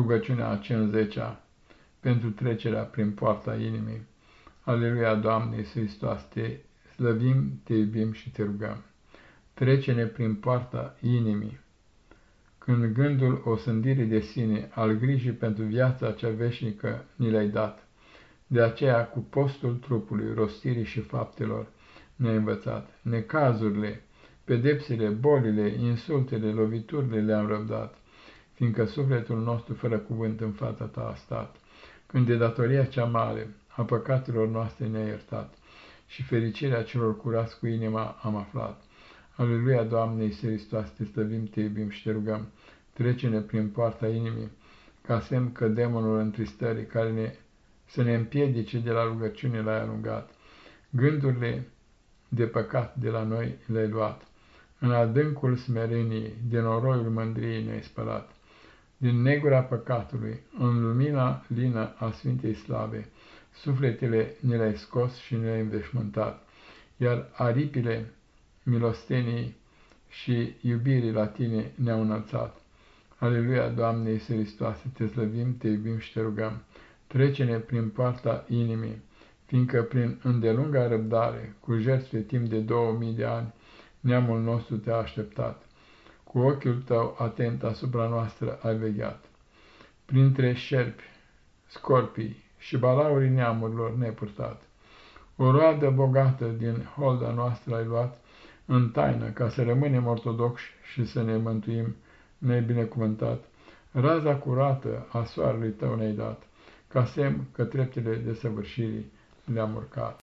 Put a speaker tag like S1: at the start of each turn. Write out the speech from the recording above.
S1: rugăciunea a 50-a pentru trecerea prin poarta inimii. Aleluia, Doamne Iisus Hristos, te slăvim, te iubim și te rugăm. Trece-ne prin poarta inimii. Când gândul osândirii de sine, al grijii pentru viața cea veșnică ni le-ai dat, de aceea cu postul trupului, rostirii și faptelor ne-ai învățat. Necazurile, pedepsele, bolile, insultele, loviturile le-am răbdat, fiindcă sufletul nostru fără cuvânt în fața ta a stat, când de datoria cea mare a păcatelor noastre ne-a iertat și fericirea celor curați cu inima am aflat. Aleluia, Doamne Iisus Hristos, te stăvim, te iubim și te rugăm, trece-ne prin poarta inimii, ca semn că demonul întristării care ne, să ne împiedice de la rugăciune l-ai alungat. Gândurile de păcat de la noi le-ai luat. În adâncul smereniei, din noroiul mândriei ne-ai spălat. Din negura păcatului, în lumina lină a Sfintei Slave, sufletele ne le-ai scos și ne le-ai înveșmântat, iar aripile milostenii și iubirii la tine ne-au înălțat. Aleluia, Doamne Iisus Hristoase, te slăvim, te iubim și te rugăm. Trece-ne prin poarta inimii, fiindcă prin îndelunga răbdare, cu jertfe timp de două mii de ani, neamul nostru te-a așteptat. Cu ochiul tău atent asupra noastră ai vegheat. Printre șerpi, scorpii și balaurii neamurilor nepurtat. O roadă bogată din holda noastră ai luat în taină ca să rămânem ortodoxi și să ne mântuim nebinecuvântat. Raza curată a soarelui tău ne-ai dat, ca semn că treptele de săvârșirii le-am urcat.